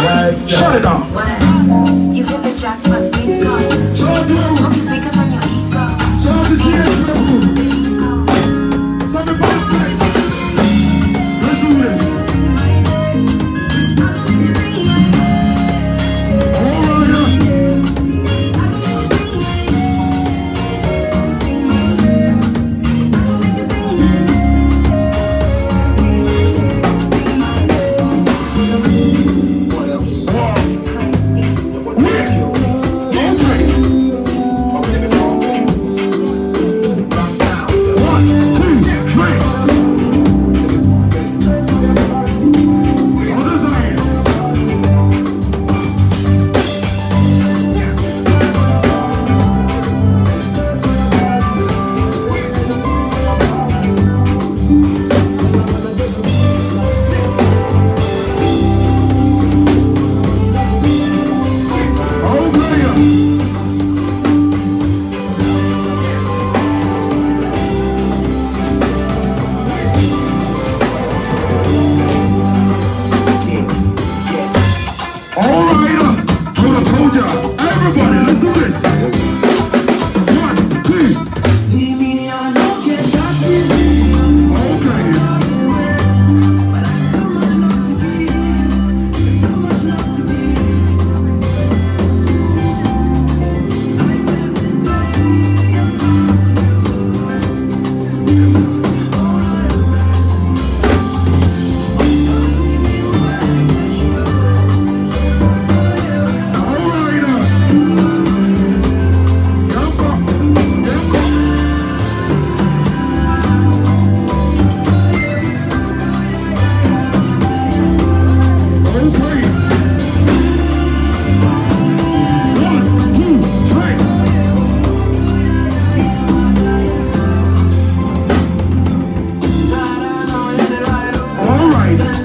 Shut it down. You hit the jackpot. Bye.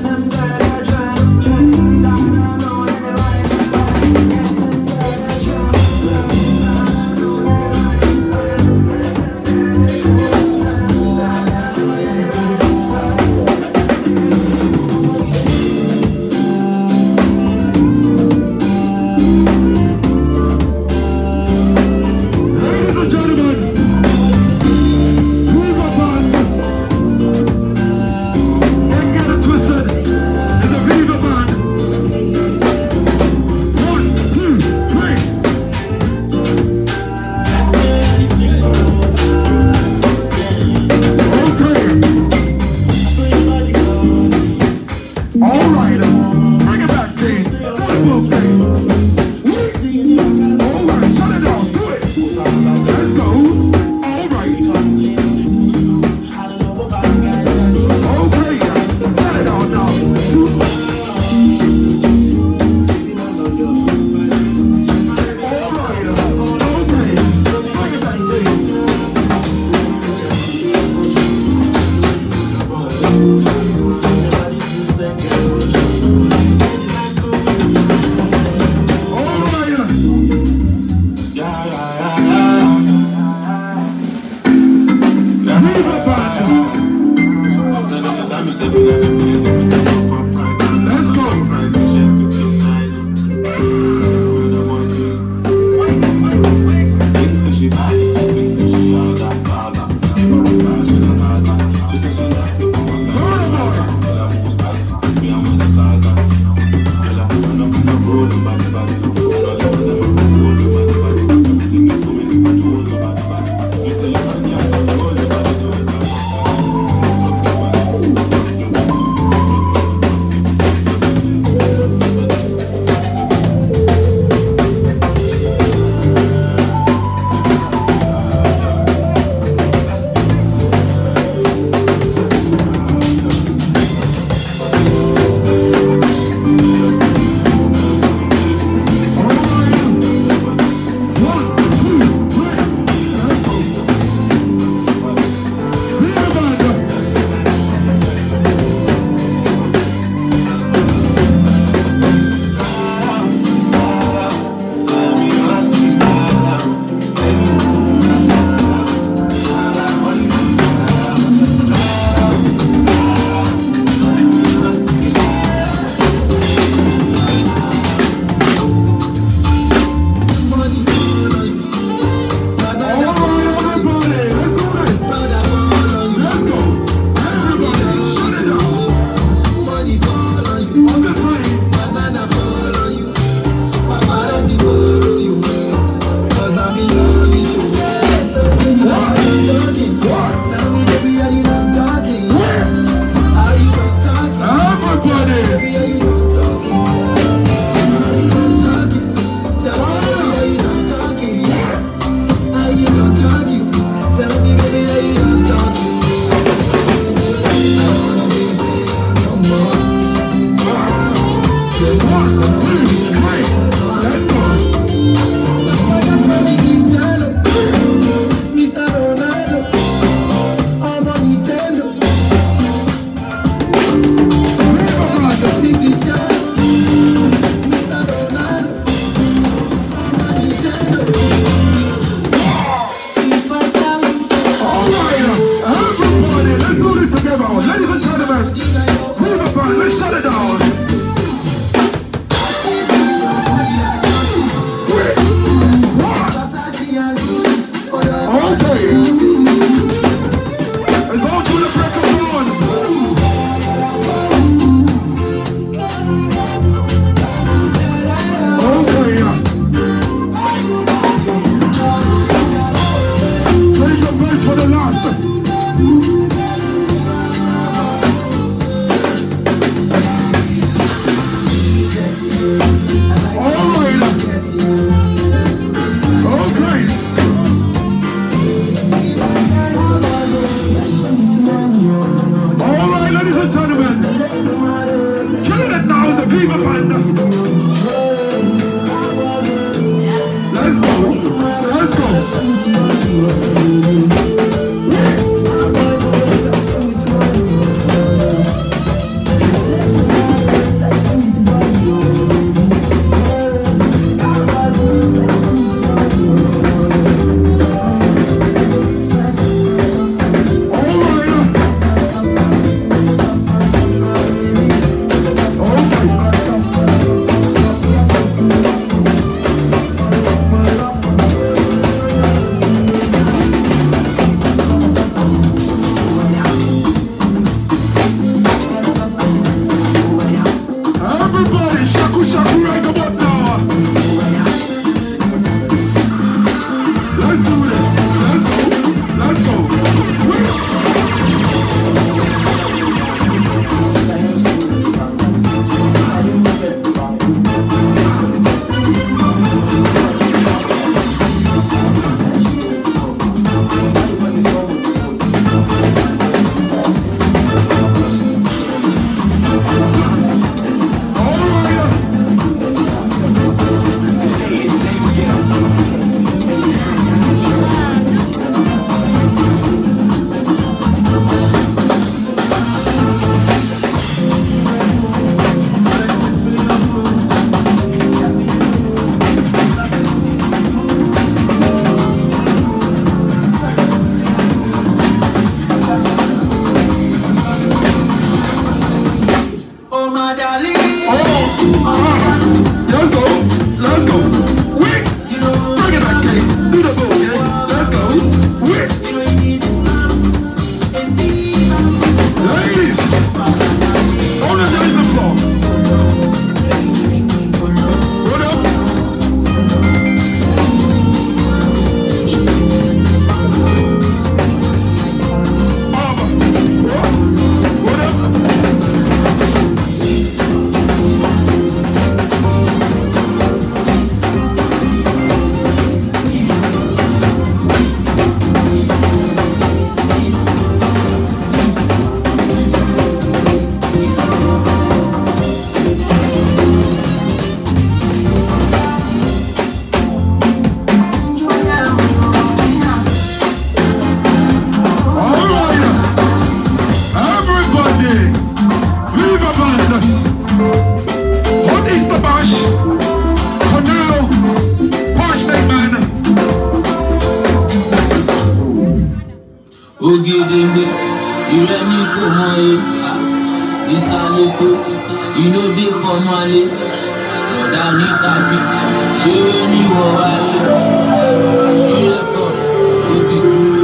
ògèdèǹgbè ìrẹ́ni kò mọ èèmà ìsàlẹ̀ kò ìnódé fọmọ alẹ́ ọ̀dà ní kàfí ṣé ó ní wọ̀ wáyé àṣírí ẹ̀kọ́ ó ti fúru.